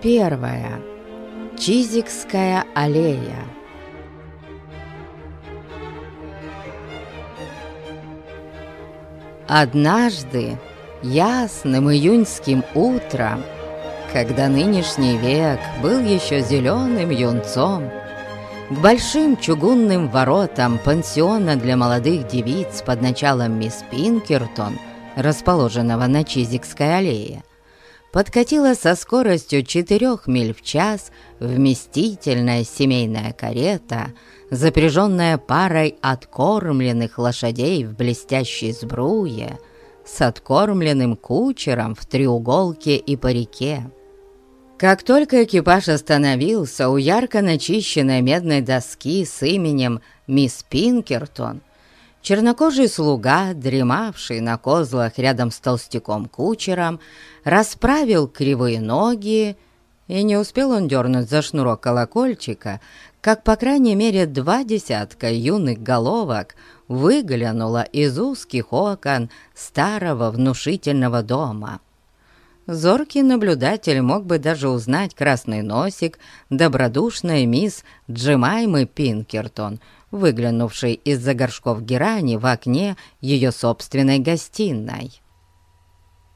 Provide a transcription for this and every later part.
Первая. Чизикская аллея. Однажды, ясным июньским утром, когда нынешний век был еще зеленым юнцом, к большим чугунным воротам пансиона для молодых девиц под началом мисс Пинкертон, расположенного на Чизикской аллее, подкатила со скоростью 4 миль в час вместительная семейная карета, запряженная парой откормленных лошадей в блестящей сбруе, с откормленным кучером в треуголке и парике. Как только экипаж остановился у ярко начищенной медной доски с именем «Мисс Пинкертон», чернокожий слуга, дремавший на козлах рядом с толстяком-кучером, расправил кривые ноги, и не успел он дернуть за шнурок колокольчика, как по крайней мере два десятка юных головок выглянуло из узких окон старого внушительного дома. Зоркий наблюдатель мог бы даже узнать красный носик добродушной мисс Джемаймы Пинкертон, выглянувшей из-за горшков герани в окне ее собственной гостиной.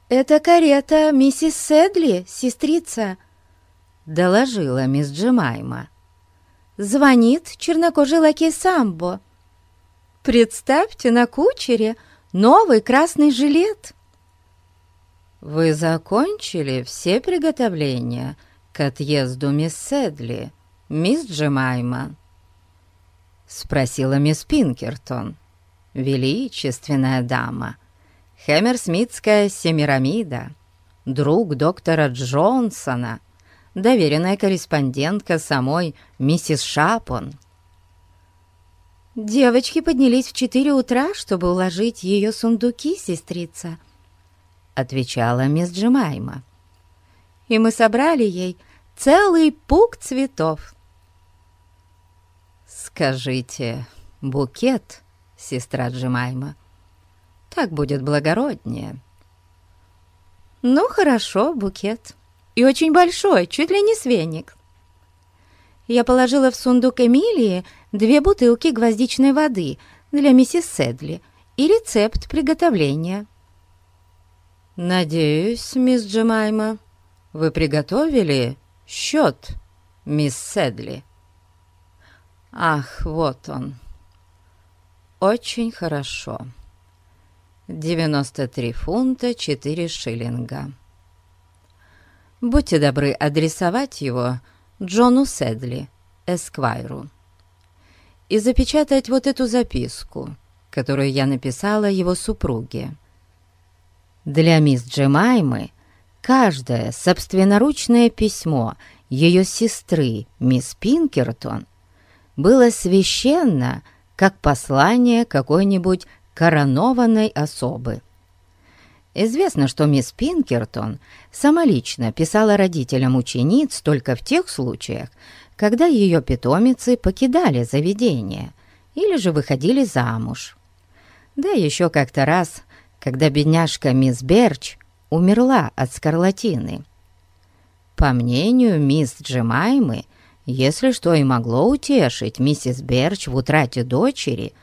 «Это карета миссис Седли, сестрица», — доложила мисс Джемайма. «Звонит чернокожий лакей Самбо. Представьте на кучере новый красный жилет». «Вы закончили все приготовления к отъезду мисс Седли, мисс Джемайма?» Спросила мисс Пинкертон, величественная дама, Хэмерсмитская Семирамида, друг доктора Джонсона, доверенная корреспондентка самой миссис Шапон. «Девочки поднялись в четыре утра, чтобы уложить ее сундуки, сестрица», — отвечала мисс Джемайма. «И мы собрали ей целый пук цветов». «Скажите, букет, сестра Джемайма, так будет благороднее». «Ну, хорошо, букет. И очень большой, чуть ли не свеник». Я положила в сундук Эмилии две бутылки гвоздичной воды для миссис Седли и рецепт приготовления. «Надеюсь, мисс Джемайма, вы приготовили счет, мисс Седли?» «Ах, вот он. Очень хорошо. 93 фунта 4 шиллинга. Будьте добры адресовать его Джону Седли, Эсквайру, и запечатать вот эту записку, которую я написала его супруге. Для мисс Джемаймы каждое собственноручное письмо ее сестры, мисс Пинкертон, было священно, как послание какой-нибудь коронованной особы. Известно, что мисс Пинкертон самолично писала родителям учениц только в тех случаях, когда ее питомицы покидали заведение или же выходили замуж. Да еще как-то раз когда бедняжка мисс Берч умерла от скарлатины. По мнению мисс Джемаймы, если что и могло утешить миссис Берч в утрате дочери,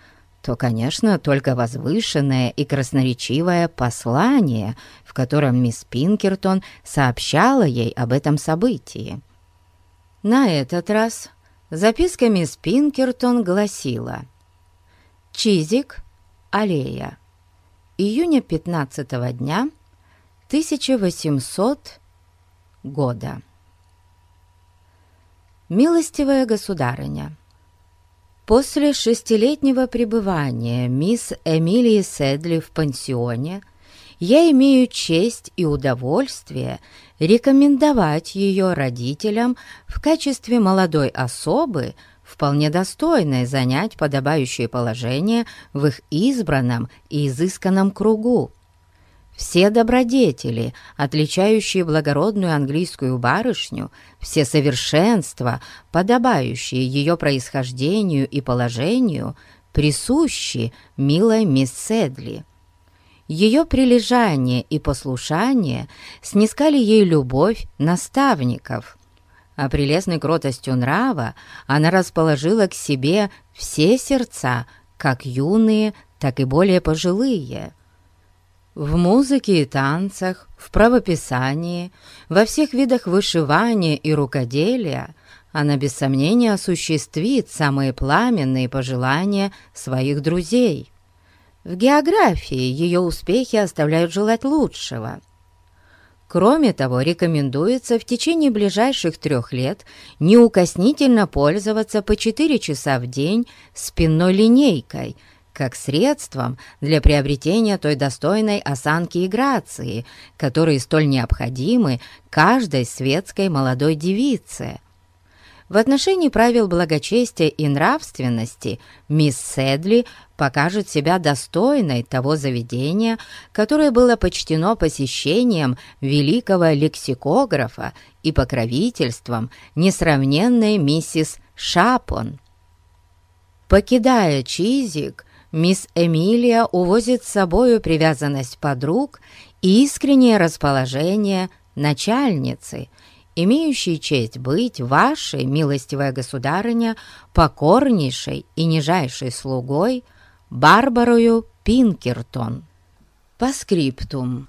то, конечно, только возвышенное и красноречивое послание, в котором мисс Пинкертон сообщала ей об этом событии. На этот раз записка мисс Пинкертон гласила «Чизик, аллея, июня 15 дня 1800 года. Милостивая государыня, после шестилетнего пребывания мисс Эмилии Седли в пансионе я имею честь и удовольствие рекомендовать ее родителям в качестве молодой особы, вполне достойной занять подобающее положение в их избранном и изысканном кругу. Все добродетели, отличающие благородную английскую барышню, все совершенства, подобающие ее происхождению и положению, присущи милой мисс Седли. Ее прилежание и послушание снискали ей любовь наставников, а прелестной кротостью нрава она расположила к себе все сердца, как юные, так и более пожилые. В музыке и танцах, в правописании, во всех видах вышивания и рукоделия она без сомнения осуществит самые пламенные пожелания своих друзей. В географии ее успехи оставляют желать лучшего. Кроме того, рекомендуется в течение ближайших трех лет неукоснительно пользоваться по 4 часа в день спинной линейкой – как средством для приобретения той достойной осанки и грации, которые столь необходимы каждой светской молодой девице. В отношении правил благочестия и нравственности мисс Седли покажет себя достойной того заведения, которое было почтено посещением великого лексикографа и покровительством несравненной миссис Шапон. Покидая Чизик, мисс Эмилия увозит с собою привязанность подруг и искреннее расположение начальницы, имеющей честь быть вашей, милостивая государыня, покорнейшей и нижайшей слугой Барбарою Пинкертон. По скриптум.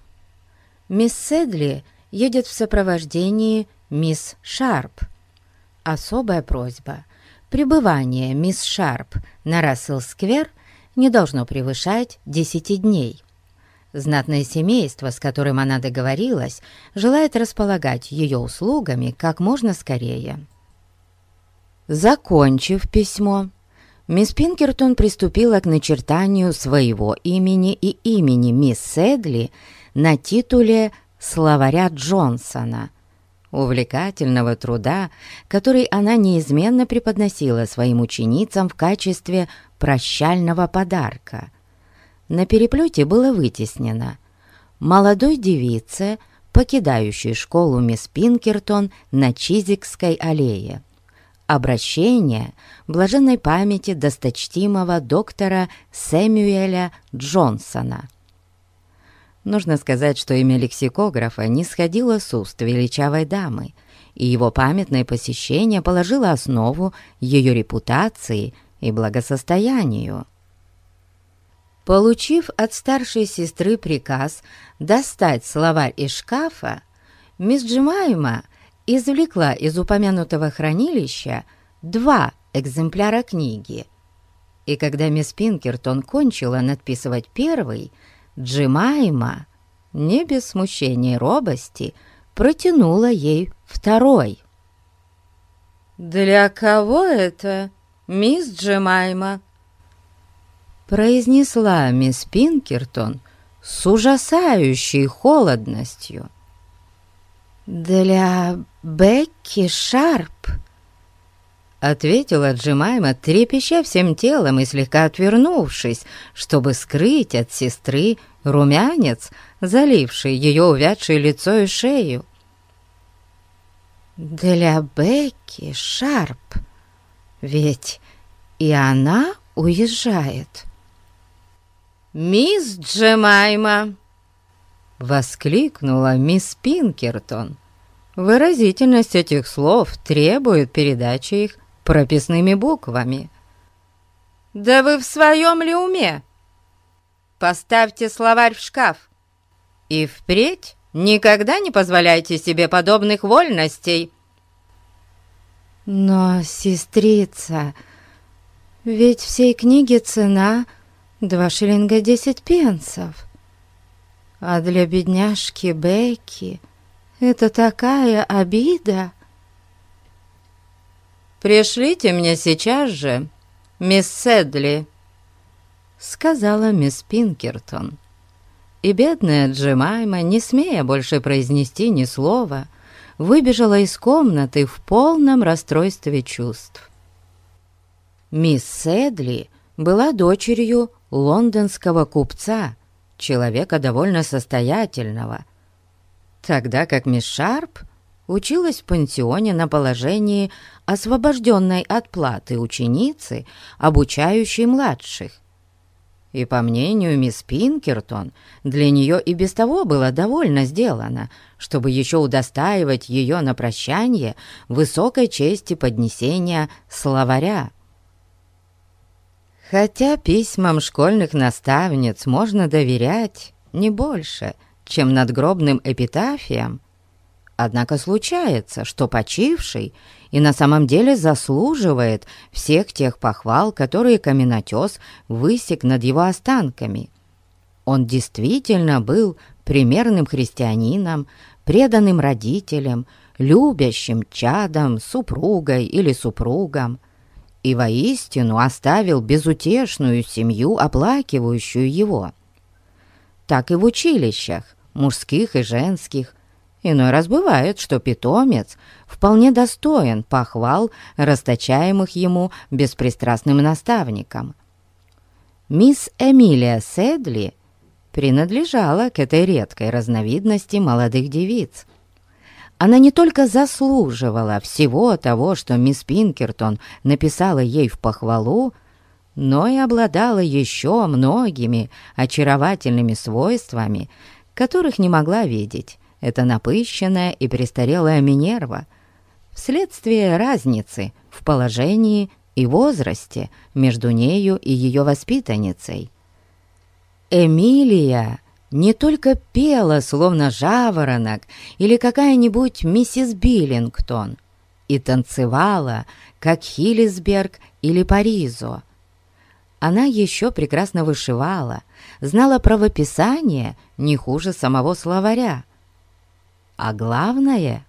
Мисс Седли едет в сопровождении мисс Шарп. Особая просьба. Пребывание мисс Шарп на Рассел-сквер не должно превышать 10 дней. Знатное семейство, с которым она договорилась, желает располагать ее услугами как можно скорее. Закончив письмо, мисс Пинкертон приступила к начертанию своего имени и имени мисс Седли на титуле «Словаря Джонсона», увлекательного труда, который она неизменно преподносила своим ученицам в качестве прощального подарка. На переплете было вытеснено «Молодой девице, покидающей школу мисс Пинкертон на Чизикской аллее». Обращение блаженной памяти досточтимого доктора Сэмюэля Джонсона. Нужно сказать, что имя лексикографа не сходило с уст величавой дамы, и его памятное посещение положило основу ее репутации и благосостоянию. Получив от старшей сестры приказ достать словарь из шкафа, мисс Джимайма извлекла из упомянутого хранилища два экземпляра книги. И когда мисс Пинкертон кончила надписывать первый, Джимайма, не без смущения и робости, протянула ей второй. «Для кого это?» мисс Джемайма!» произнесла мисс Пинкертон с ужасающей холодностью. «Для Бекки Шарп», — ответила Джемайма, трепеща всем телом и слегка отвернувшись, чтобы скрыть от сестры румянец, заливший ее увядшее лицо и шею. «Для Бекки Шарп», ведь и она уезжает. «Мисс Джемайма!» — воскликнула мисс Пинкертон. Выразительность этих слов требует передачи их прописными буквами. «Да вы в своем ли уме? Поставьте словарь в шкаф и впредь никогда не позволяйте себе подобных вольностей!» Но, сестрица, ведь всей книге цена два шиллинга десять пенсов. А для бедняжки Бекки это такая обида. «Пришлите мне сейчас же, мисс Седли», — сказала мисс Пинкертон. И бедная Джемайма, не смея больше произнести ни слова, — выбежала из комнаты в полном расстройстве чувств. Мисс Седли была дочерью лондонского купца, человека довольно состоятельного, тогда как мисс Шарп училась в пансионе на положении освобожденной от платы ученицы, обучающей младших. И по мнению мисс Пинкертон, для нее и без того было довольно сделано, чтобы еще удостаивать ее на прощание высокой чести поднесения словаря. Хотя письмам школьных наставниц можно доверять не больше, чем надгробным эпитафиям, однако случается, что почивший и на самом деле заслуживает всех тех похвал, которые каменотес высек над его останками. Он действительно был примерным христианином, преданным родителям, любящим чадом, супругой или супругом, и воистину оставил безутешную семью, оплакивающую его. Так и в училищах, мужских и женских, Иной раз бывает, что питомец вполне достоин похвал, расточаемых ему беспристрастным наставником. Мисс Эмилия Седли принадлежала к этой редкой разновидности молодых девиц. Она не только заслуживала всего того, что мисс Пинкертон написала ей в похвалу, но и обладала еще многими очаровательными свойствами, которых не могла видеть эта напыщенная и престарелая Минерва вследствие разницы в положении и возрасте между нею и ее воспитанницей. Эмилия не только пела, словно жаворонок или какая-нибудь миссис Биллингтон, и танцевала, как Хиллисберг или Паризо. Она еще прекрасно вышивала, знала правописание не хуже самого словаря, а главное,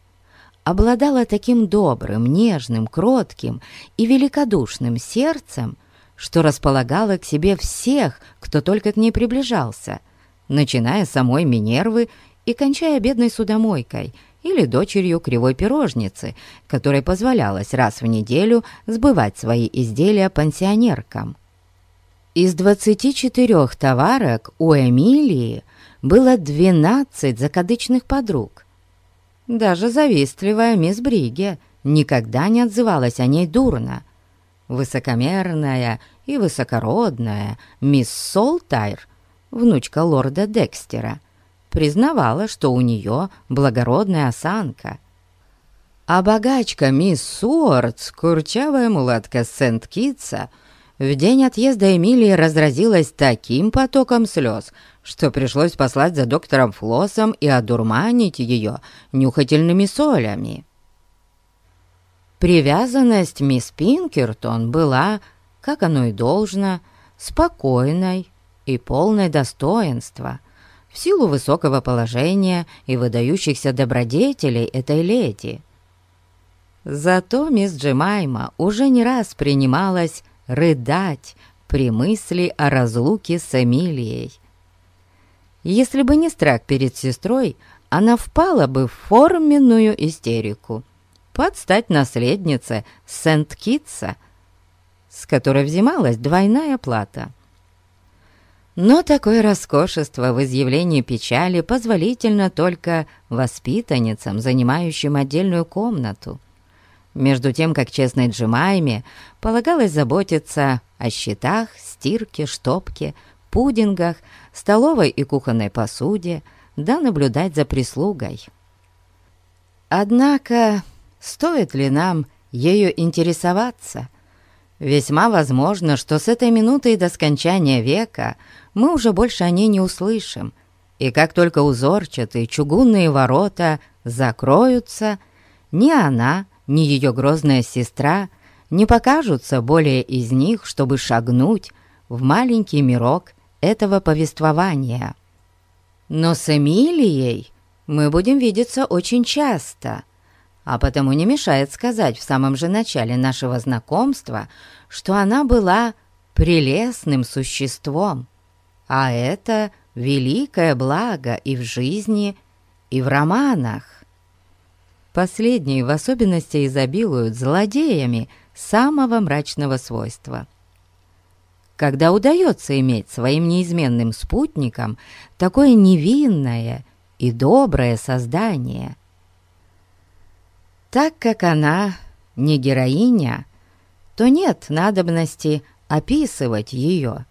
обладала таким добрым, нежным, кротким и великодушным сердцем, что располагала к себе всех, кто только к ней приближался, начиная с самой Минервы и кончая бедной судомойкой или дочерью кривой пирожницы, которой позволялось раз в неделю сбывать свои изделия пансионеркам. Из 24 товарок у Эмилии было 12 закадычных подруг, даже завистливая мисс Бриге никогда не отзывалась о ней дурно. Высокомерная и высокородная мисс Солтайр, внучка лорда Декстера, признавала, что у нее благородная осанка. А богачка мисс Суортс, курчавая мулатка Сент-Китса, в день отъезда Эмилии разразилась таким потоком слез, что пришлось послать за доктором Флоссом и одурманить ее нюхательными солями. Привязанность мисс Пинкертон была, как оно и должно, спокойной и полной достоинства в силу высокого положения и выдающихся добродетелей этой леди. Зато мисс Джемайма уже не раз принималась рыдать при мысли о разлуке с Эмилией. Если бы не страх перед сестрой, она впала бы в форменную истерику. Подстать наследнице Сент-Китса, с которой взималась двойная плата. Но такое роскошество в изъявлении печали позволительно только воспитанницам, занимающим отдельную комнату. Между тем, как честной Джимайме полагалось заботиться о счетах, стирке, штопке, пудингах, столовой и кухонной посуде, да наблюдать за прислугой. Однако, стоит ли нам ею интересоваться? Весьма возможно, что с этой минуты до скончания века мы уже больше о ней не услышим, и как только узорчатые чугунные ворота закроются, ни она, ни ее грозная сестра не покажутся более из них, чтобы шагнуть в маленький мирок этого повествования. Но с Эмилией мы будем видеться очень часто, а потому не мешает сказать в самом же начале нашего знакомства, что она была прелестным существом, а это великое благо и в жизни, и в романах. Последние в особенности изобилуют злодеями самого мрачного свойства – когда удается иметь своим неизменным спутником такое невинное и доброе создание. Так как она не героиня, то нет надобности описывать ее.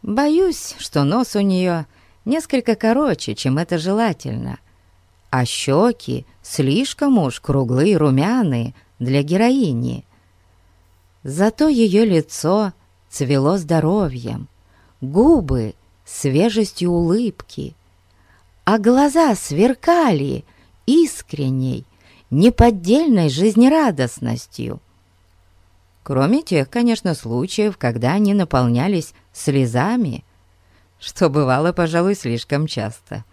Боюсь, что нос у нее несколько короче, чем это желательно, а щеки слишком уж круглые румяные для героини. Зато ее лицо цвело здоровьем, губы свежестью улыбки, а глаза сверкали искренней, неподдельной жизнерадостностью. Кроме тех, конечно, случаев, когда они наполнялись слезами, что бывало, пожалуй, слишком часто.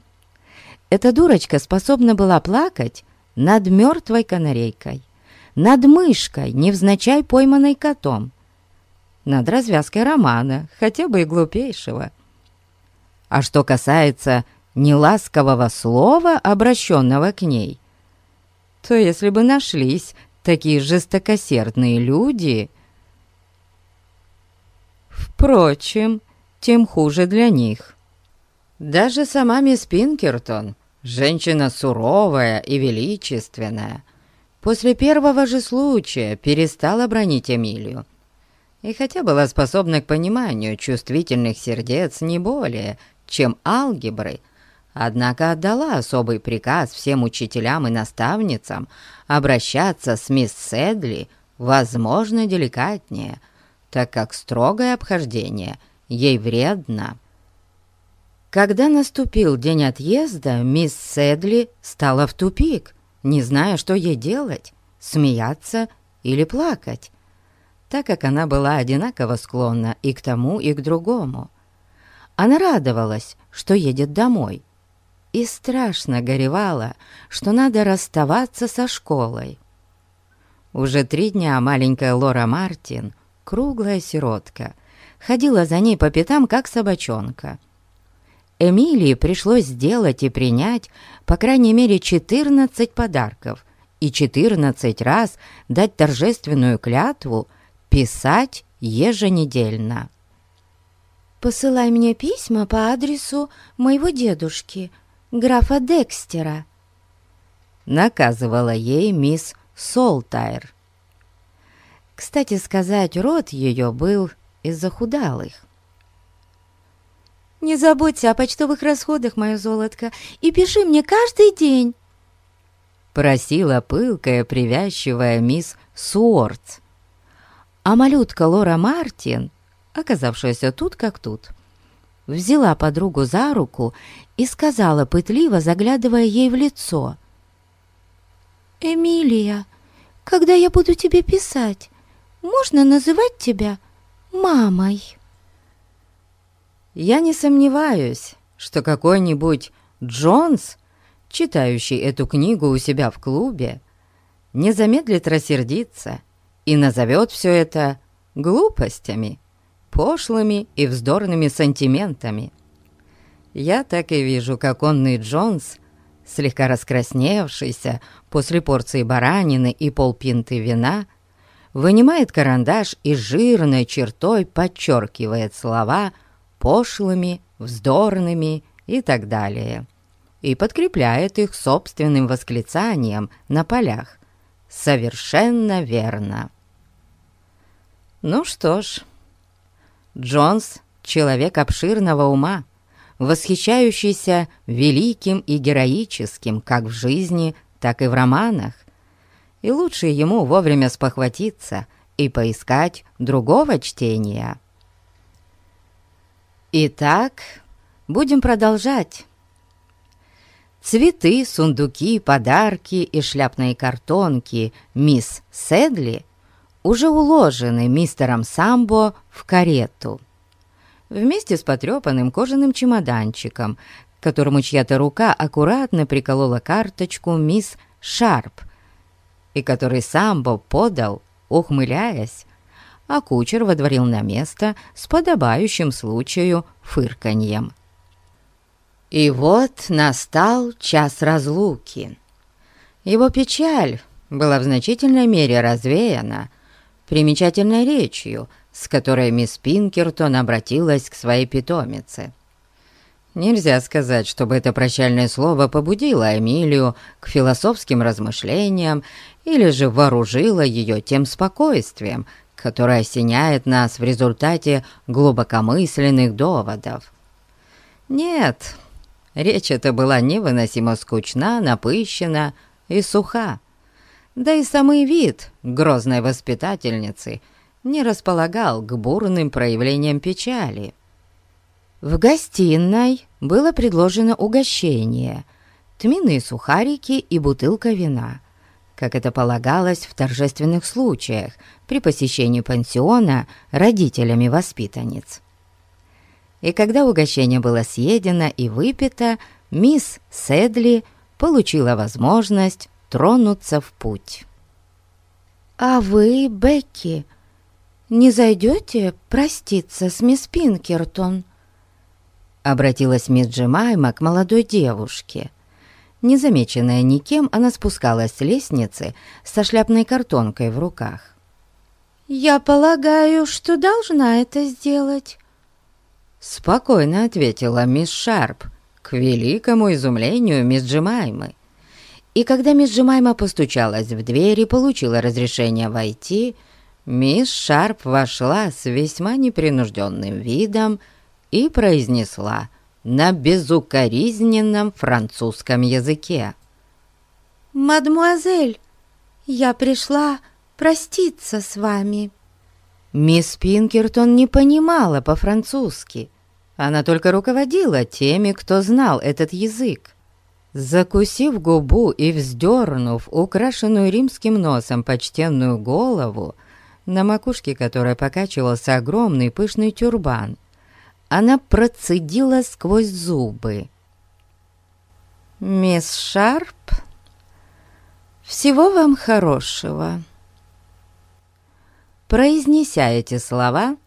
Эта дурочка способна была плакать над мертвой канарейкой, над мышкой, невзначай пойманной котом, над развязкой романа, хотя бы и глупейшего. А что касается неласкового слова, обращенного к ней, то если бы нашлись такие жестокосердные люди... Впрочем, тем хуже для них. Даже сама мисс Пинкертон, женщина суровая и величественная, после первого же случая перестала бронить Эмилию. И хотя была способна к пониманию чувствительных сердец не более, чем алгебры, однако отдала особый приказ всем учителям и наставницам обращаться с мисс Седли возможно деликатнее, так как строгое обхождение ей вредно. Когда наступил день отъезда, мисс Седли стала в тупик, не зная, что ей делать, смеяться или плакать, так как она была одинаково склонна и к тому, и к другому. Она радовалась, что едет домой, и страшно горевала, что надо расставаться со школой. Уже три дня маленькая Лора Мартин, круглая сиротка, ходила за ней по пятам, как собачонка. Эмилии пришлось сделать и принять по крайней мере 14 подарков и 14 раз дать торжественную клятву писать еженедельно. «Посылай мне письма по адресу моего дедушки, графа Декстера», наказывала ей мисс Солтайр. Кстати сказать, род ее был из захудалых. «Не забудьте о почтовых расходах, мое золотко, и пиши мне каждый день», просила пылкая, привязчивая мисс Суортс. А малютка Лора Мартин оказавшаяся тут как тут, взяла подругу за руку и сказала, пытливо заглядывая ей в лицо. «Эмилия, когда я буду тебе писать, можно называть тебя мамой?» Я не сомневаюсь, что какой-нибудь Джонс, читающий эту книгу у себя в клубе, не замедлит рассердиться и назовет все это глупостями пошлыми и вздорными сантиментами. Я так и вижу, как онный Джонс, слегка раскрасневшийся после порции баранины и полпинты вина, вынимает карандаш и жирной чертой подчеркивает слова пошлыми, вздорными и так далее, и подкрепляет их собственным восклицанием на полях. Совершенно верно. Ну что ж, Джонс — человек обширного ума, восхищающийся великим и героическим как в жизни, так и в романах. И лучше ему вовремя спохватиться и поискать другого чтения. Итак, будем продолжать. Цветы, сундуки, подарки и шляпные картонки мисс Седли уже уложены мистером Самбо в карету. Вместе с потрепанным кожаным чемоданчиком, к которому чья-то рука аккуратно приколола карточку мисс Шарп, и который Самбо подал, ухмыляясь, а кучер водворил на место с подобающим случаю фырканьем. И вот настал час разлуки. Его печаль была в значительной мере развеяна примечательной речью, с которой мисс Пинкертон обратилась к своей питомице. Нельзя сказать, чтобы это прощальное слово побудило Эмилию к философским размышлениям или же вооружило ее тем спокойствием, который осеняет нас в результате глубокомысленных доводов. Нет, речь эта была невыносимо скучна, напыщена и суха. Да и самый вид грозной воспитательницы не располагал к бурным проявлениям печали. В гостиной было предложено угощение, тминные сухарики и бутылка вина, как это полагалось в торжественных случаях при посещении пансиона родителями воспитанниц. И когда угощение было съедено и выпито, мисс Седли получила возможность тронуться в путь. «А вы, Бекки, не зайдете проститься с мисс Пинкертон?» Обратилась мисс Джемайма к молодой девушке. Незамеченная никем, она спускалась с лестницы со шляпной картонкой в руках. «Я полагаю, что должна это сделать», — спокойно ответила мисс Шарп, к великому изумлению мисс Джемаймы. И когда мисс Джемайма постучалась в дверь и получила разрешение войти, мисс Шарп вошла с весьма непринужденным видом и произнесла на безукоризненном французском языке. «Мадмуазель, я пришла проститься с вами». Мисс Пинкертон не понимала по-французски. Она только руководила теми, кто знал этот язык. Закусив губу и вздернув украшенную римским носом почтенную голову, на макушке которой покачивался огромный пышный тюрбан, она процедила сквозь зубы. «Мисс Шарп, всего вам хорошего». Произнеся эти слова,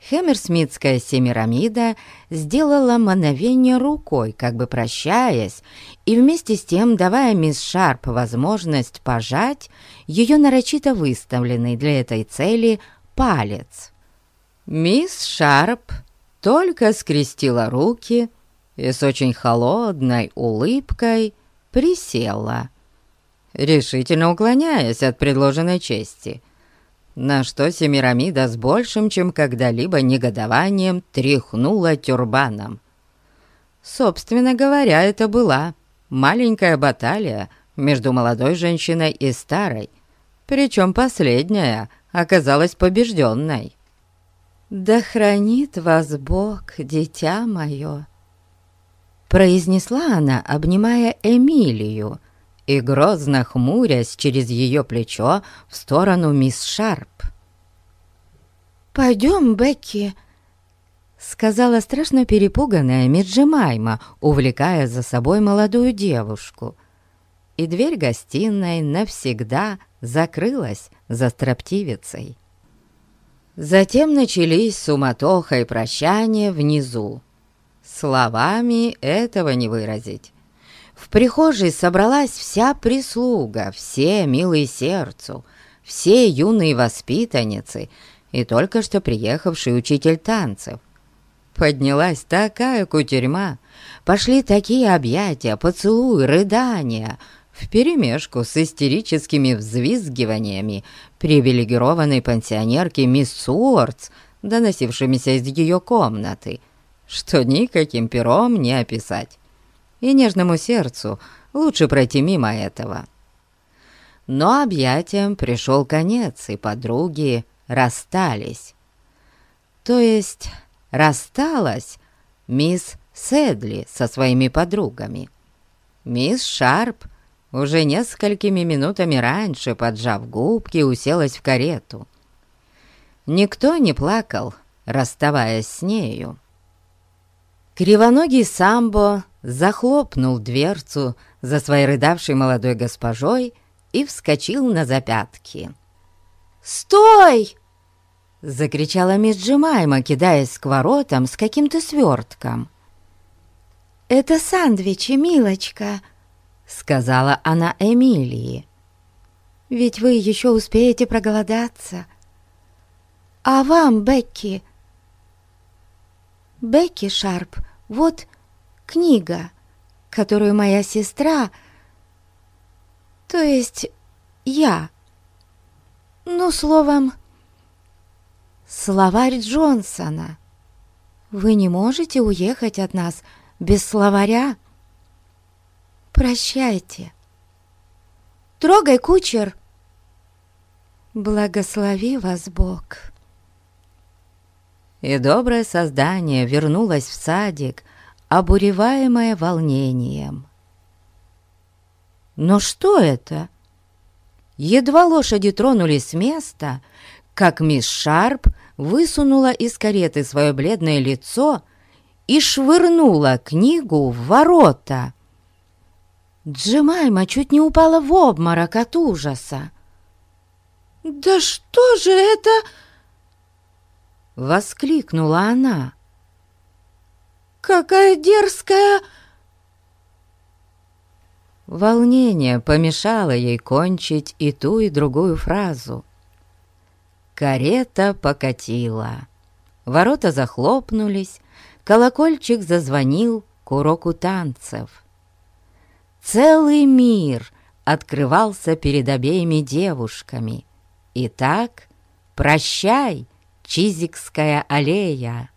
Хемерсмитская семирамида сделала мановение рукой, как бы прощаясь, и вместе с тем давая мисс Шарп возможность пожать ее нарочито выставленный для этой цели палец. Мисс Шарп только скрестила руки и с очень холодной улыбкой присела, решительно уклоняясь от предложенной чести — на что Семирамида с большим, чем когда-либо негодованием тряхнула тюрбаном. Собственно говоря, это была маленькая баталия между молодой женщиной и старой, причем последняя оказалась побежденной. «Да хранит вас Бог, дитя мое!» произнесла она, обнимая Эмилию, и грозно хмурясь через ее плечо в сторону мисс Шарп. «Пойдем, Бекки», — сказала страшно перепуганная Миджимайма, увлекая за собой молодую девушку. И дверь гостиной навсегда закрылась за строптивицей. Затем начались суматоха и прощание внизу. Словами этого не выразить. В прихожей собралась вся прислуга, все милые сердцу, все юные воспитанницы и только что приехавший учитель танцев. Поднялась такая кутерьма, пошли такие объятия, поцелуи, рыдания, вперемешку с истерическими взвизгиваниями привилегированной пансионерки мисс Уортс, доносившимися из ее комнаты, что никаким пером не описать и нежному сердцу лучше пройти мимо этого. Но объятиям пришел конец, и подруги расстались. То есть рассталась мисс Седли со своими подругами. Мисс Шарп уже несколькими минутами раньше, поджав губки, уселась в карету. Никто не плакал, расставаясь с нею. Кривоногий самбо захлопнул дверцу за своей рыдавшей молодой госпожой и вскочил на запятки. «Стой!» — закричала мисс Джемайма, кидаясь к воротам с каким-то свертком. «Это сандвичи, милочка», — сказала она Эмилии. «Ведь вы еще успеете проголодаться. А вам, Бекки, Бекки Шарп, вот книга, которую моя сестра, то есть я, ну, словом, словарь Джонсона. Вы не можете уехать от нас без словаря? Прощайте. Трогай, кучер. Благослови вас Бог. И доброе создание вернулось в садик, обуреваемое волнением. Но что это? Едва лошади тронулись с места, как мисс Шарп высунула из кареты свое бледное лицо и швырнула книгу в ворота. Джемайма чуть не упала в обморок от ужаса. «Да что же это?» — воскликнула она. «Какая дерзкая...» Волнение помешало ей кончить и ту, и другую фразу. Карета покатила. Ворота захлопнулись, колокольчик зазвонил к уроку танцев. Целый мир открывался перед обеими девушками. Итак, прощай, Чизикская аллея.